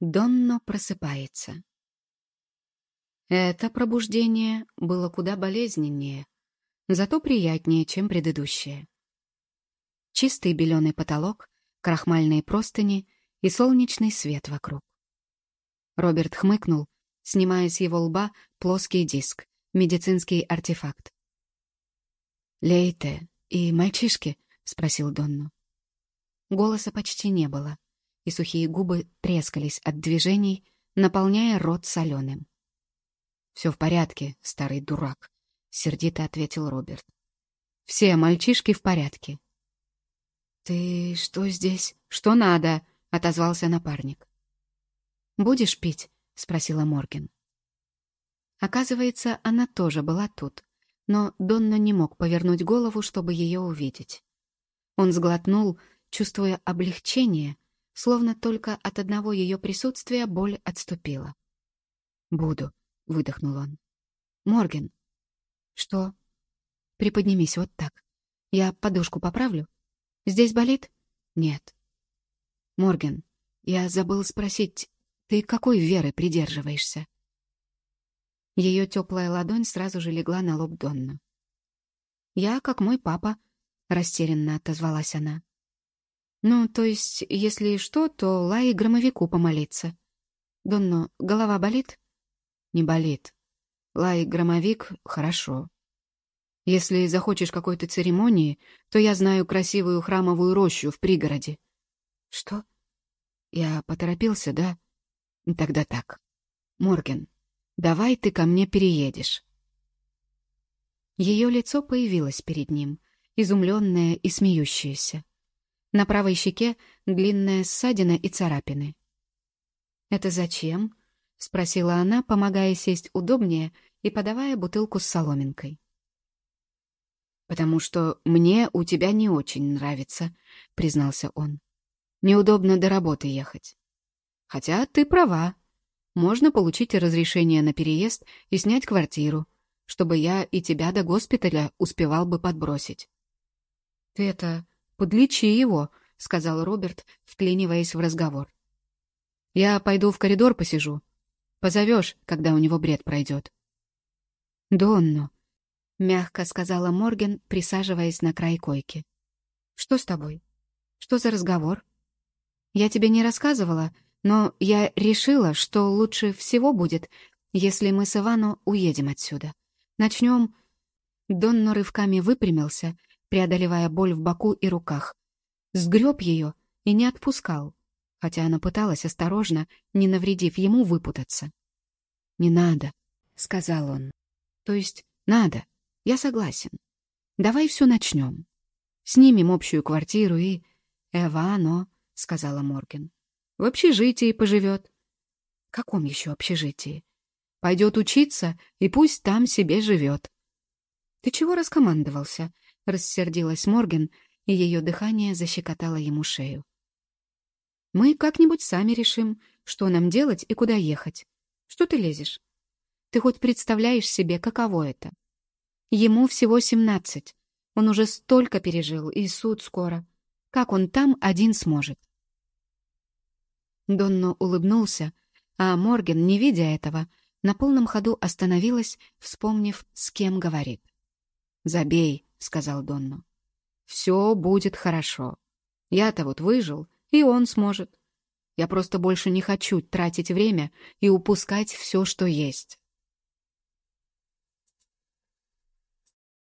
Донно просыпается. Это пробуждение было куда болезненнее, зато приятнее, чем предыдущее. Чистый беленый потолок, крахмальные простыни и солнечный свет вокруг. Роберт хмыкнул, снимая с его лба плоский диск, медицинский артефакт. «Лейте и мальчишки?» — спросил Донну. Голоса почти не было и сухие губы трескались от движений, наполняя рот соленым. «Все в порядке, старый дурак», — сердито ответил Роберт. «Все мальчишки в порядке». «Ты что здесь? Что надо?» — отозвался напарник. «Будешь пить?» — спросила Морген. Оказывается, она тоже была тут, но Донна не мог повернуть голову, чтобы ее увидеть. Он сглотнул, чувствуя облегчение, Словно только от одного ее присутствия боль отступила. «Буду», — выдохнул он. «Морген». «Что?» «Приподнимись вот так. Я подушку поправлю. Здесь болит?» «Нет». «Морген, я забыл спросить, ты какой веры придерживаешься?» Ее теплая ладонь сразу же легла на лоб Донну. «Я, как мой папа», — растерянно отозвалась она. Ну, то есть, если что, то лай громовику помолиться. Донно, голова болит? Не болит. Лай громовик — хорошо. Если захочешь какой-то церемонии, то я знаю красивую храмовую рощу в пригороде. Что? Я поторопился, да? Тогда так. Морген, давай ты ко мне переедешь. Ее лицо появилось перед ним, изумленное и смеющееся. На правой щеке длинная ссадина и царапины. «Это зачем?» — спросила она, помогая сесть удобнее и подавая бутылку с соломинкой. «Потому что мне у тебя не очень нравится», — признался он. «Неудобно до работы ехать. Хотя ты права. Можно получить разрешение на переезд и снять квартиру, чтобы я и тебя до госпиталя успевал бы подбросить». «Ты это «Подлечи его», — сказал Роберт, вклиниваясь в разговор. «Я пойду в коридор посижу. Позовешь, когда у него бред пройдет». «Донно», — мягко сказала Морген, присаживаясь на край койки. «Что с тобой? Что за разговор? Я тебе не рассказывала, но я решила, что лучше всего будет, если мы с Ивану уедем отсюда. Начнем...» Донно рывками выпрямился преодолевая боль в боку и руках. Сгреб ее и не отпускал, хотя она пыталась осторожно, не навредив ему выпутаться. «Не надо», — сказал он. «То есть надо, я согласен. Давай все начнем. Снимем общую квартиру и...» «Эвано», — сказала Морген. «В общежитии поживет». «Каком еще общежитии?» «Пойдет учиться, и пусть там себе живет». «Ты чего раскомандовался?» Рассердилась Морген, и ее дыхание защекотало ему шею. «Мы как-нибудь сами решим, что нам делать и куда ехать. Что ты лезешь? Ты хоть представляешь себе, каково это? Ему всего семнадцать. Он уже столько пережил, и суд скоро. Как он там один сможет?» Донно улыбнулся, а Морген, не видя этого, на полном ходу остановилась, вспомнив, с кем говорит. «Забей», — сказал Донну. «Все будет хорошо. Я-то вот выжил, и он сможет. Я просто больше не хочу тратить время и упускать все, что есть».